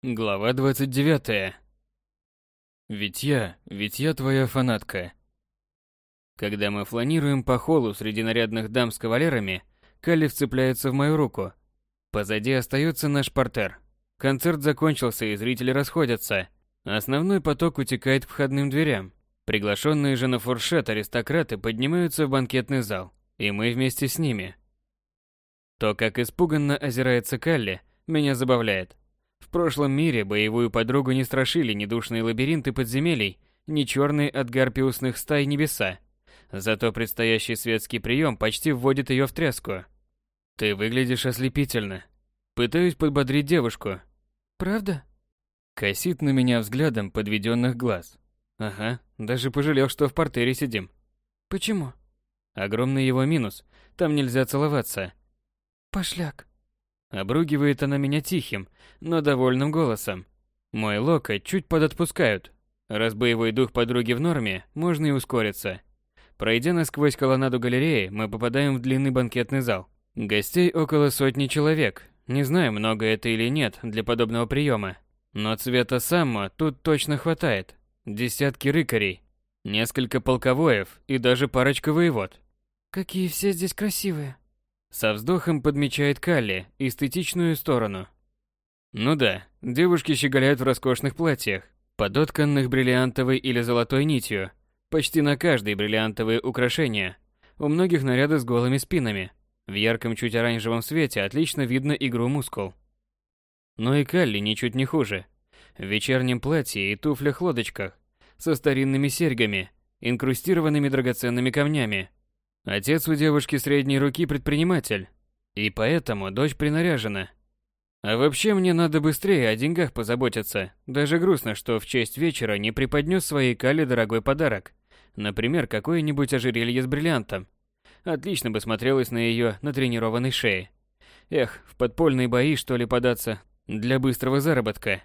Глава 29. Ведь я, ведь я твоя фанатка. Когда мы фланируем по холлу среди нарядных дам с кавалерами, Калли вцепляется в мою руку. Позади остается наш портер. Концерт закончился и зрители расходятся. Основной поток утекает к входным дверям. Приглашенные же на фуршет аристократы поднимаются в банкетный зал, и мы вместе с ними. То, как испуганно озирается Калли, меня забавляет. В прошлом мире боевую подругу не страшили ни душные лабиринты подземелий, ни черные от гарпиусных стай небеса. Зато предстоящий светский прием почти вводит ее в тряску. Ты выглядишь ослепительно. Пытаюсь подбодрить девушку. Правда? Косит на меня взглядом подведенных глаз. Ага, даже пожалел, что в портере сидим. Почему? Огромный его минус. Там нельзя целоваться. Пошляк. Обругивает она меня тихим, но довольным голосом. Мой локоть чуть подотпускают. Раз боевой дух подруги в норме, можно и ускориться. Пройдя насквозь колоннаду галереи, мы попадаем в длинный банкетный зал. Гостей около сотни человек. Не знаю, много это или нет для подобного приема. Но цвета саммо тут точно хватает. Десятки рыкарей, несколько полковоев и даже парочка воевод. Какие все здесь красивые. Со вздохом подмечает Калли эстетичную сторону. Ну да, девушки щеголяют в роскошных платьях, подотканных бриллиантовой или золотой нитью. Почти на каждой бриллиантовые украшения. У многих наряды с голыми спинами. В ярком чуть оранжевом свете отлично видно игру мускул. Но и Калли ничуть не хуже. В вечернем платье и туфлях-лодочках, со старинными серьгами, инкрустированными драгоценными камнями, Отец у девушки средней руки предприниматель, и поэтому дочь принаряжена. А вообще мне надо быстрее о деньгах позаботиться. Даже грустно, что в честь вечера не преподнес своей Кале дорогой подарок. Например, какое-нибудь ожерелье с бриллиантом. Отлично бы смотрелось на ее натренированной шее. Эх, в подпольные бои что ли податься для быстрого заработка.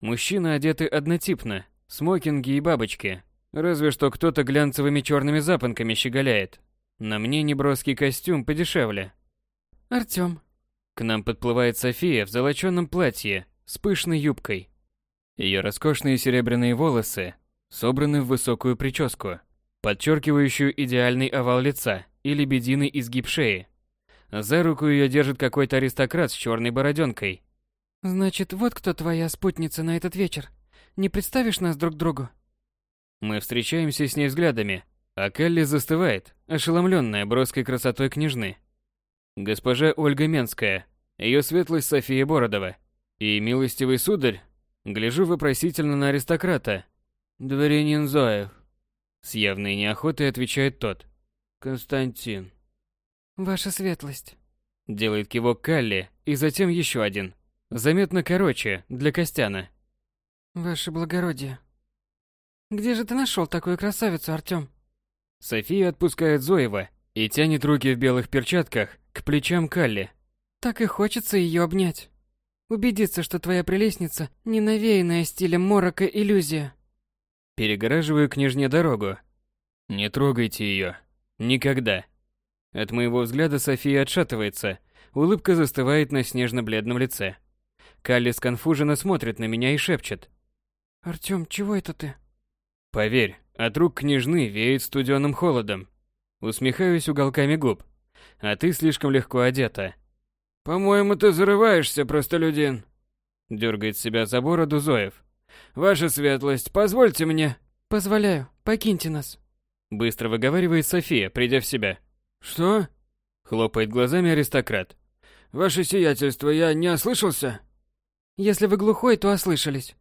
Мужчины одеты однотипно, смокинги и бабочки. Разве что кто-то глянцевыми черными запонками щеголяет, на мне неброский костюм подешевле. Артём. К нам подплывает София в золочёном платье с пышной юбкой. Ее роскошные серебряные волосы собраны в высокую прическу, подчеркивающую идеальный овал лица и лебединый изгиб шеи. За руку ее держит какой-то аристократ с черной бороденкой. Значит, вот кто твоя спутница на этот вечер. Не представишь нас друг другу? Мы встречаемся с ней взглядами, а Келли застывает, ошеломленная броской красотой княжны. Госпожа Ольга Менская, ее светлость София Бородова и милостивый сударь, гляжу вопросительно на аристократа. Дворянин Зоев. С явной неохотой отвечает тот. Константин. Ваша светлость. Делает кивок Калли и затем еще один. Заметно короче, для Костяна. Ваше благородие. Где же ты нашел такую красавицу, Артём? София отпускает Зоева и тянет руки в белых перчатках к плечам Калли. Так и хочется ее обнять. Убедиться, что твоя прелестница не навеянная стилем морока иллюзия. Перегораживаю княжне дорогу. Не трогайте ее. Никогда. От моего взгляда София отшатывается. Улыбка застывает на снежно-бледном лице. Калли сконфуженно смотрит на меня и шепчет. «Артём, чего это ты?» «Поверь, от рук княжны веет студеным холодом. Усмехаюсь уголками губ. А ты слишком легко одета. По-моему, ты зарываешься, простолюдин. Дергает себя за бороду Зоев. Ваша светлость, позвольте мне. Позволяю, покиньте нас. Быстро выговаривает София, придя в себя. Что? Хлопает глазами аристократ. Ваше сиятельство, я не ослышался? Если вы глухой, то ослышались.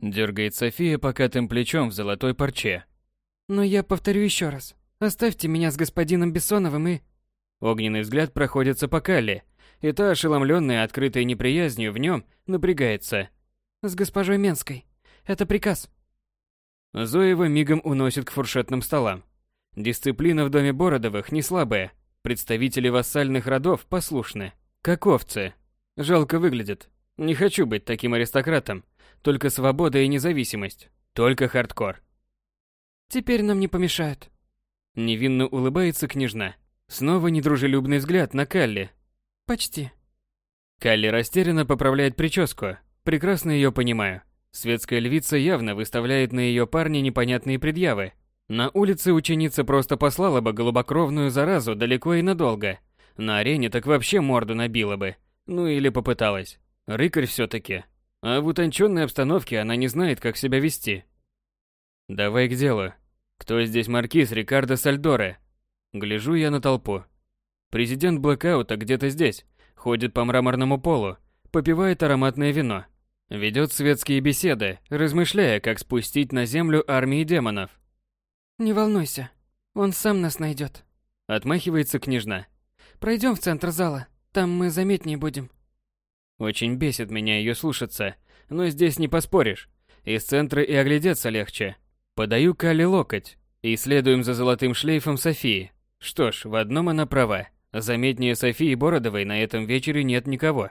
Дергает София покатым плечом в золотой парче. Но я повторю еще раз. Оставьте меня с господином Бессоновым и... Огненный взгляд проходится по Калле, и та, ошеломленная открытой неприязнью в нем, напрягается. С госпожой Менской. Это приказ. Зоева мигом уносит к фуршетным столам. Дисциплина в доме Бородовых не слабая. Представители вассальных родов послушны. Как овцы. Жалко выглядят. Не хочу быть таким аристократом. Только свобода и независимость. Только хардкор. Теперь нам не помешают. Невинно улыбается княжна. Снова недружелюбный взгляд на Калли. Почти. Калли растерянно поправляет прическу. Прекрасно ее понимаю. Светская львица явно выставляет на ее парня непонятные предъявы. На улице ученица просто послала бы голубокровную заразу далеко и надолго. На арене так вообще морду набила бы. Ну или попыталась. Рыкарь все-таки. А в утонченной обстановке она не знает, как себя вести. Давай к делу. Кто здесь маркиз Рикардо Сальдоре? Гляжу я на толпу. Президент Блэкаута где-то здесь. Ходит по мраморному полу, попивает ароматное вино. Ведет светские беседы, размышляя, как спустить на землю армии демонов. «Не волнуйся, он сам нас найдет. Отмахивается княжна. Пройдем в центр зала, там мы заметнее будем». Очень бесит меня ее слушаться, но здесь не поспоришь. Из центра и оглядеться легче. Подаю Калли локоть и следуем за золотым шлейфом Софии. Что ж, в одном она права. Заметнее Софии Бородовой на этом вечере нет никого.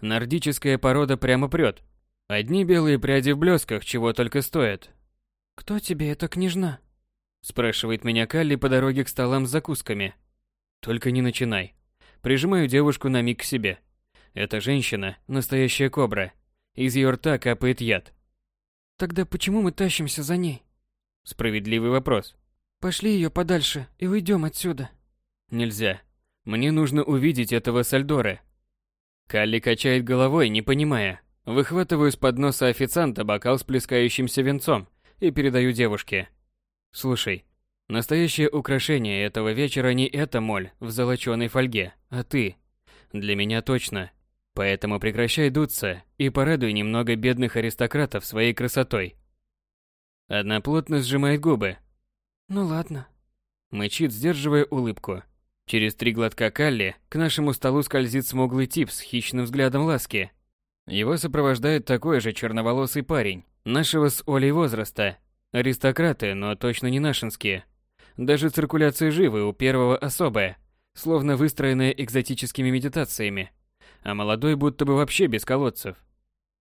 Нордическая порода прямо прет. Одни белые пряди в блесках чего только стоят. «Кто тебе эта княжна?» Спрашивает меня Калли по дороге к столам с закусками. Только не начинай. Прижимаю девушку на миг к себе. Эта женщина – настоящая кобра. Из ее рта капает яд. «Тогда почему мы тащимся за ней?» Справедливый вопрос. «Пошли ее подальше и уйдем отсюда». Нельзя. Мне нужно увидеть этого Сальдора. Калли качает головой, не понимая. Выхватываю с подноса официанта бокал с плескающимся венцом и передаю девушке. Слушай, настоящее украшение этого вечера не эта моль в золоченой фольге, а ты. Для меня точно. Поэтому прекращай дуться и порадуй немного бедных аристократов своей красотой. Одна плотно сжимает губы. «Ну ладно». Мычит, сдерживая улыбку. Через три глотка Калли к нашему столу скользит смуглый тип с хищным взглядом ласки. Его сопровождает такой же черноволосый парень, нашего с Олей возраста. Аристократы, но точно не нашинские. Даже циркуляция живы у первого особая, словно выстроенная экзотическими медитациями. А молодой будто бы вообще без колодцев.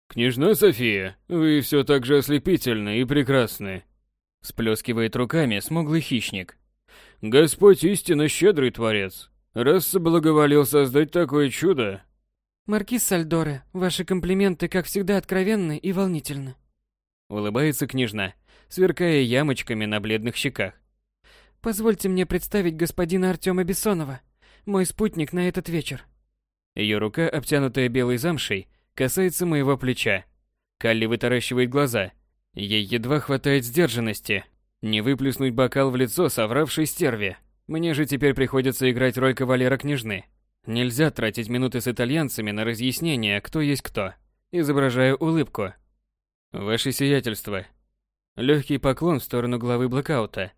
«Княжна София, вы все так же ослепительны и прекрасны», Сплескивает руками смуглый хищник. «Господь истинно щедрый творец. Раз соблаговолил создать такое чудо». «Маркиз Сальдоре, ваши комплименты, как всегда, откровенны и волнительны». Улыбается княжна, сверкая ямочками на бледных щеках. «Позвольте мне представить господина Артема Бессонова, мой спутник на этот вечер». Ее рука, обтянутая белой замшей, касается моего плеча. Калли вытаращивает глаза. Ей едва хватает сдержанности. Не выплеснуть бокал в лицо совравшей стерве. Мне же теперь приходится играть роль кавалера княжны. Нельзя тратить минуты с итальянцами на разъяснение, кто есть кто. Изображаю улыбку. Ваше сиятельство. Легкий поклон в сторону главы блокаута.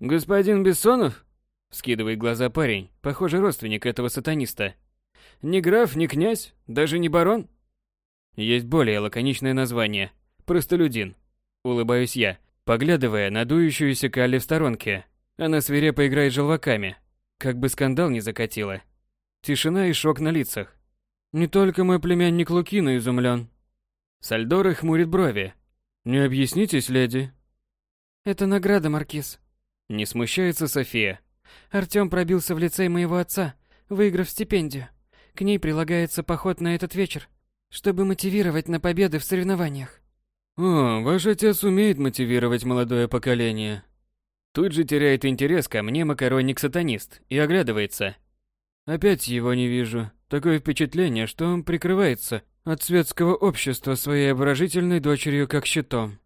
«Господин Бессонов?» Скидывает глаза парень, похоже, родственник этого сатаниста. «Не граф, не князь, даже не барон?» Есть более лаконичное название. Простолюдин. Улыбаюсь я, поглядывая на дующуюся Калли в сторонке. Она свирепо играет желваками. Как бы скандал не закатила. Тишина и шок на лицах. Не только мой племянник Лукина изумлен. Сальдора хмурит брови. Не объяснитесь, леди? Это награда, Маркиз. Не смущается София. Артём пробился в лицей моего отца, выиграв стипендию. К ней прилагается поход на этот вечер, чтобы мотивировать на победы в соревнованиях. О, ваш отец умеет мотивировать молодое поколение. Тут же теряет интерес ко мне макаронник-сатанист и оглядывается. Опять его не вижу. Такое впечатление, что он прикрывается от светского общества своей обворожительной дочерью как щитом.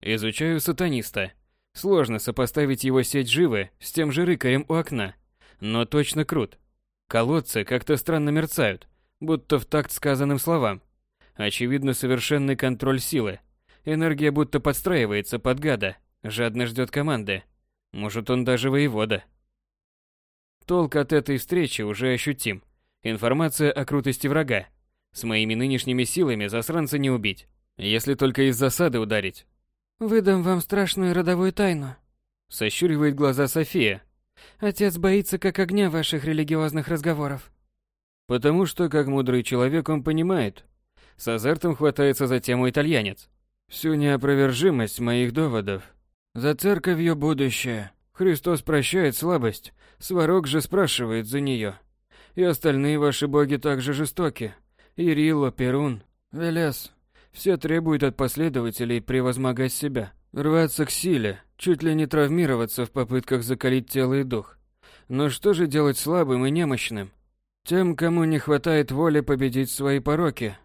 Изучаю сатаниста. Сложно сопоставить его сеть живы с тем же рыкарем у окна, но точно крут. Колодцы как-то странно мерцают, будто в такт сказанным словам. Очевидно, совершенный контроль силы. Энергия будто подстраивается под гада, жадно ждет команды. Может, он даже воевода. Толк от этой встречи уже ощутим. Информация о крутости врага. С моими нынешними силами засранца не убить, если только из засады ударить. «Выдам вам страшную родовую тайну», — сощуривает глаза София. «Отец боится как огня ваших религиозных разговоров». «Потому что, как мудрый человек, он понимает». С азартом хватается за тему итальянец. «Всю неопровержимость моих доводов. За церковью будущее. Христос прощает слабость, Сварог же спрашивает за нее. И остальные ваши боги также жестоки. Ирило, Перун. Велес, все требует от последователей превозмогать себя, рваться к силе, чуть ли не травмироваться в попытках закалить тело и дух. Но что же делать слабым и немощным? Тем, кому не хватает воли победить свои пороки.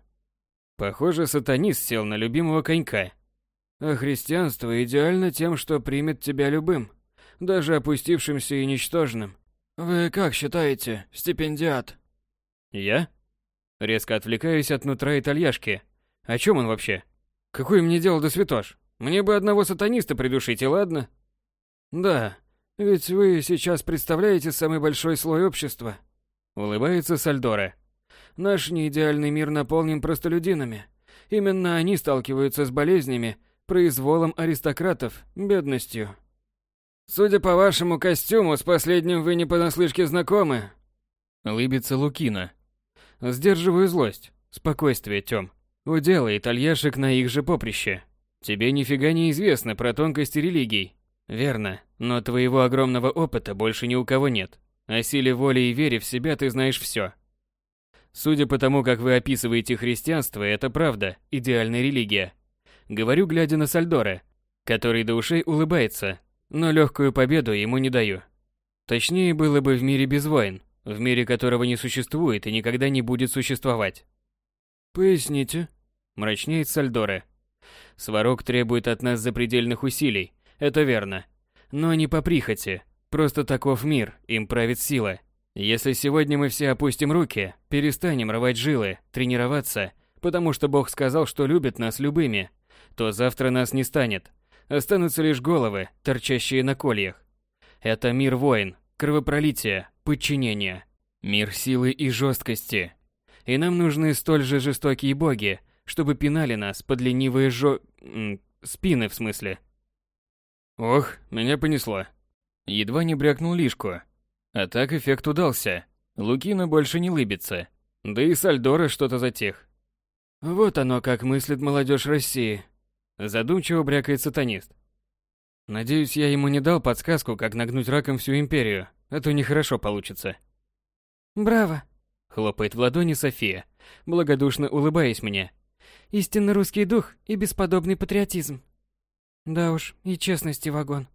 Похоже, сатанист сел на любимого конька. А христианство идеально тем, что примет тебя любым, даже опустившимся и ничтожным. Вы как считаете, стипендиат? Я? Резко отвлекаюсь от нутра итальяшки. О чем он вообще? Какое мне дело до святош? Мне бы одного сатаниста придушить, и ладно? Да, ведь вы сейчас представляете самый большой слой общества. Улыбается Сальдора. Наш неидеальный мир наполнен простолюдинами. Именно они сталкиваются с болезнями, произволом аристократов, бедностью. Судя по вашему костюму, с последним вы не понаслышке знакомы. Лыбится Лукина. Сдерживаю злость. Спокойствие, Тём. Удела итальяшек на их же поприще. Тебе нифига не известно про тонкости религий. Верно, но твоего огромного опыта больше ни у кого нет. О силе воли и вере в себя ты знаешь все. Судя по тому, как вы описываете христианство, это правда, идеальная религия. Говорю, глядя на Сальдора, который до ушей улыбается, но легкую победу ему не даю. Точнее было бы в мире без войн, в мире которого не существует и никогда не будет существовать. Поясните. Мрачнеет Сальдоре. Сварог требует от нас запредельных усилий, это верно. Но не по прихоти, просто таков мир, им правит сила. Если сегодня мы все опустим руки, перестанем рвать жилы, тренироваться, потому что Бог сказал, что любит нас любыми, то завтра нас не станет, Останутся лишь головы, торчащие на кольях. Это мир войн, кровопролития, подчинения. Мир силы и жесткости. И нам нужны столь же жестокие боги, чтобы пинали нас под ленивые жо... спины, в смысле. Ох, меня понесло. Едва не брякнул лишку. А так эффект удался. Лукина больше не лыбится. Да и Сальдора что-то затих. Вот оно, как мыслит молодежь России. Задумчиво брякает сатанист. Надеюсь, я ему не дал подсказку, как нагнуть раком всю империю, а то нехорошо получится. Браво! Хлопает в ладони София, благодушно улыбаясь мне. Истинно русский дух и бесподобный патриотизм. Да уж, и честности вагон.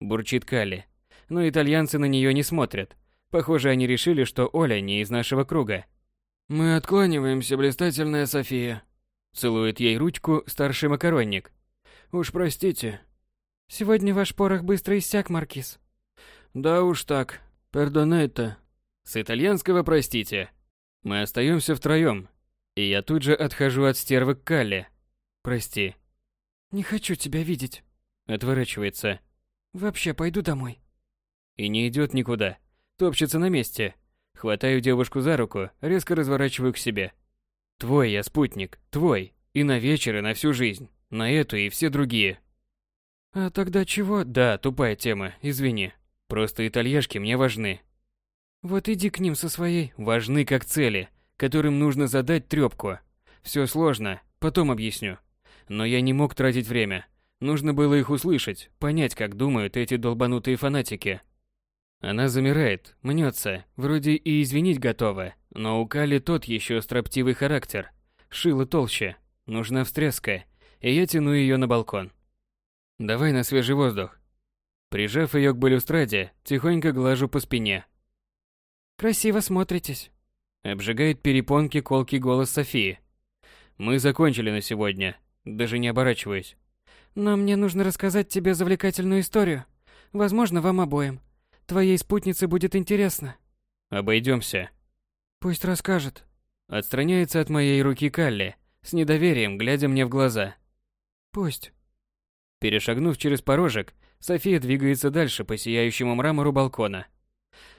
Бурчит Калли. Но итальянцы на нее не смотрят. Похоже, они решили, что Оля не из нашего круга. Мы откланиваемся, блистательная София. Целует ей ручку старший макаронник. Уж простите. Сегодня ваш порох быстро иссяк, Маркиз. Да уж так. Пердонетто. С итальянского простите. Мы остаемся втроем. И я тут же отхожу от стервы к Калле. Прости. Не хочу тебя видеть. Отворачивается. Вообще пойду домой. И не идет никуда. Топчется на месте. Хватаю девушку за руку, резко разворачиваю к себе. Твой я спутник, твой. И на вечер, и на всю жизнь. На эту и все другие. А тогда чего? Да, тупая тема, извини. Просто итальяшки мне важны. Вот иди к ним со своей. Важны как цели, которым нужно задать трёпку. Все сложно, потом объясню. Но я не мог тратить время. Нужно было их услышать, понять, как думают эти долбанутые фанатики. Она замирает, мнется, вроде и извинить готова, но у Кали тот еще строптивый характер. Шило толще, нужна встряска, и я тяну ее на балкон. Давай на свежий воздух. Прижав ее к балюстраде, тихонько глажу по спине. Красиво смотритесь. Обжигает перепонки колкий голос Софии. Мы закончили на сегодня, даже не оборачиваясь. Но мне нужно рассказать тебе завлекательную историю. Возможно, вам обоим. Твоей спутнице будет интересно. Обойдемся. Пусть расскажет. Отстраняется от моей руки Калли, с недоверием глядя мне в глаза. Пусть. Перешагнув через порожек, София двигается дальше по сияющему мрамору балкона.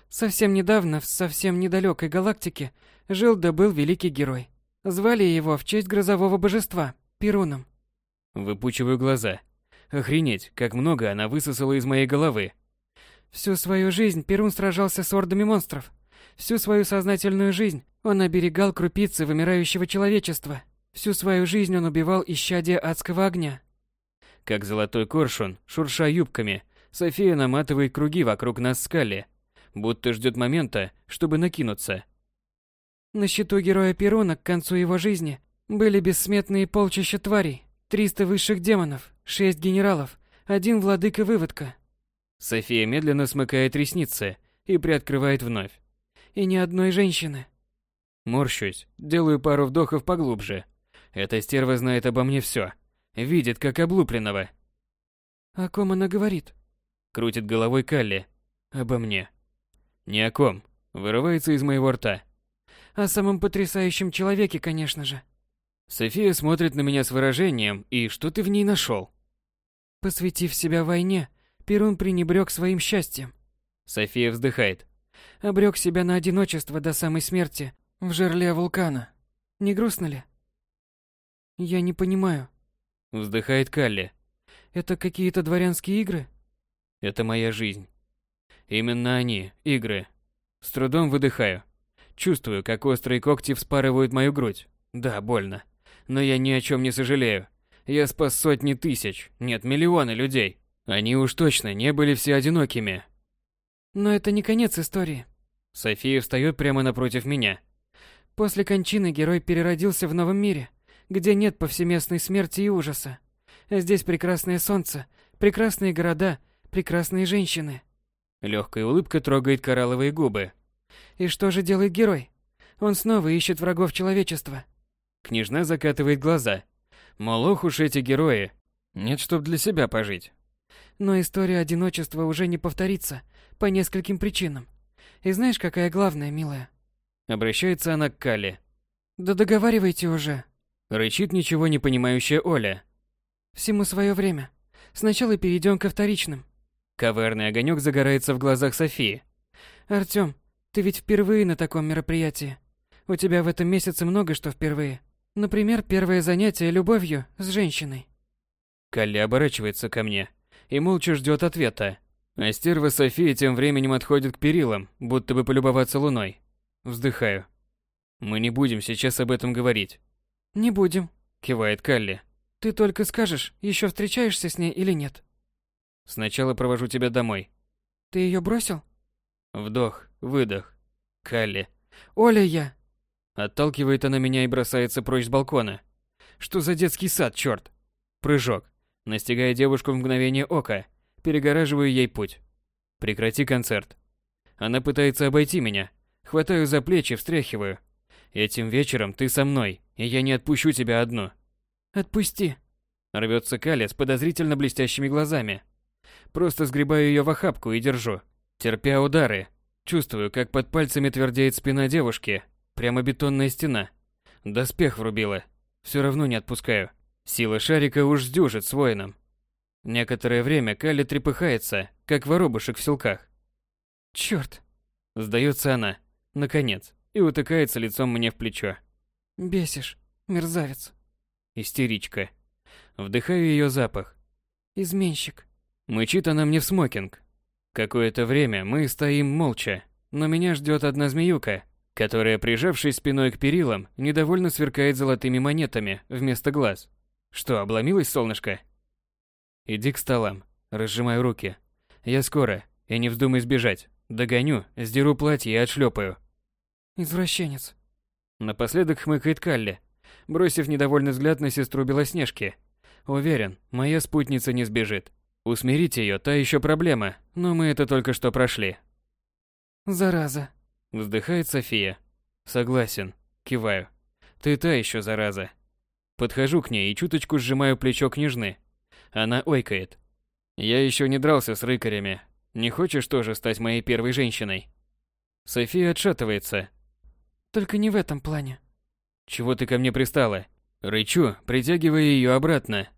Совсем недавно в совсем недалекой галактике жил да был великий герой. Звали его в честь грозового божества Перуном. Выпучиваю глаза. Охренеть, как много она высосала из моей головы. Всю свою жизнь Перун сражался с ордами монстров. Всю свою сознательную жизнь он оберегал крупицы вымирающего человечества. Всю свою жизнь он убивал исчадия адского огня. Как золотой коршун, шурша юбками, София наматывает круги вокруг нас скали, будто ждет момента, чтобы накинуться. На счету героя Перуна к концу его жизни Были бессмертные полчища тварей, триста высших демонов, шесть генералов, один владыка-выводка. София медленно смыкает ресницы и приоткрывает вновь. И ни одной женщины. Морщусь, делаю пару вдохов поглубже. Эта стерва знает обо мне все. Видит, как облупленного. О ком она говорит? Крутит головой Калли. Обо мне. Ни о ком. Вырывается из моего рта. О самом потрясающем человеке, конечно же. София смотрит на меня с выражением, и что ты в ней нашел? Посвятив себя войне, Перун пренебрег своим счастьем. София вздыхает. Обрек себя на одиночество до самой смерти в жерле вулкана. Не грустно ли? Я не понимаю. Вздыхает Калли. Это какие-то дворянские игры? Это моя жизнь. Именно они, игры. С трудом выдыхаю. Чувствую, как острые когти вспарывают мою грудь. Да, больно. Но я ни о чем не сожалею. Я спас сотни тысяч, нет, миллионы людей. Они уж точно не были все одинокими. Но это не конец истории. София встает прямо напротив меня. После кончины герой переродился в новом мире, где нет повсеместной смерти и ужаса. Здесь прекрасное солнце, прекрасные города, прекрасные женщины. Легкая улыбка трогает коралловые губы. И что же делает герой? Он снова ищет врагов человечества. Княжна закатывает глаза. Мол, ох уж эти герои. Нет, чтоб для себя пожить. Но история одиночества уже не повторится по нескольким причинам. И знаешь, какая главная, милая? Обращается она к Кале. Да договаривайте уже. Рычит ничего не понимающая Оля. Всему свое время. Сначала перейдем ко вторичным. Коварный огонек загорается в глазах Софии. Артём, ты ведь впервые на таком мероприятии. У тебя в этом месяце много что впервые. Например, первое занятие любовью с женщиной. Калли оборачивается ко мне и молча ждет ответа. А стерва София тем временем отходит к перилам, будто бы полюбоваться луной. Вздыхаю. Мы не будем сейчас об этом говорить. Не будем, кивает Калли. Ты только скажешь, еще встречаешься с ней или нет. Сначала провожу тебя домой. Ты ее бросил? Вдох, выдох. Калли. Оля я. Отталкивает она меня и бросается прочь с балкона. Что за детский сад, черт? Прыжок. Настигая девушку в мгновение ока, перегораживаю ей путь. Прекрати концерт. Она пытается обойти меня. Хватаю за плечи, встряхиваю. Этим вечером ты со мной, и я не отпущу тебя одну. Отпусти. Рвется Каля с подозрительно блестящими глазами. Просто сгребаю ее в охапку и держу, терпя удары. Чувствую, как под пальцами твердеет спина девушки, прямо бетонная стена. Доспех врубила. Все равно не отпускаю. Сила шарика уж сдюжит с воином. Некоторое время Калли трепыхается, как воробушек в селках. Черт! Сдается она, наконец, и утыкается лицом мне в плечо. Бесишь, мерзавец. Истеричка. Вдыхаю ее запах. Изменщик. Мычит она мне в смокинг. Какое-то время мы стоим молча, но меня ждет одна змеюка, которая, прижавшись спиной к перилам, недовольно сверкает золотыми монетами вместо глаз. Что, обломилось солнышко? Иди к столам. Разжимаю руки. Я скоро, и не вздумай сбежать. Догоню, сдеру платье и отшлепаю. Извращенец. Напоследок хмыкает Калли, бросив недовольный взгляд на сестру Белоснежки. Уверен, моя спутница не сбежит. Усмирить ее – та еще проблема, но мы это только что прошли. Зараза. Вздыхает София. Согласен. Киваю. Ты та еще зараза. Подхожу к ней и чуточку сжимаю плечо княжны. Она ойкает. Я еще не дрался с рыкарями. Не хочешь тоже стать моей первой женщиной? София отшатывается. Только не в этом плане. Чего ты ко мне пристала? Рычу, притягивая ее обратно.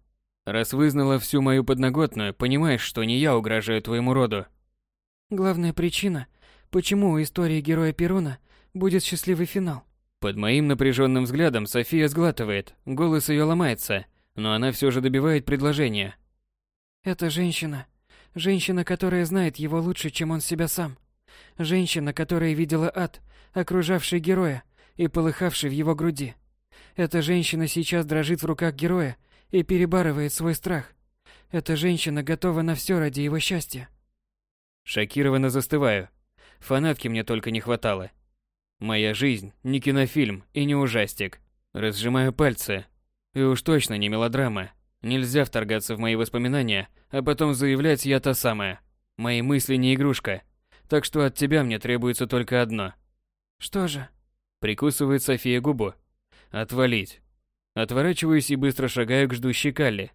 Раз вызнала всю мою подноготную, понимаешь, что не я угрожаю твоему роду. Главная причина, почему у истории героя Перуна будет счастливый финал. Под моим напряженным взглядом София сглатывает, голос ее ломается, но она все же добивает предложение. Это женщина. Женщина, которая знает его лучше, чем он себя сам. Женщина, которая видела ад, окружавший героя и полыхавший в его груди. Эта женщина сейчас дрожит в руках героя и перебарывает свой страх. Эта женщина готова на все ради его счастья. Шокированно застываю. Фанатки мне только не хватало. Моя жизнь не кинофильм и не ужастик. Разжимаю пальцы. И уж точно не мелодрама. Нельзя вторгаться в мои воспоминания, а потом заявлять я та самая. Мои мысли не игрушка. Так что от тебя мне требуется только одно. Что же? Прикусывает София губу. Отвалить. Отворачиваюсь и быстро шагаю к ждущей Калли.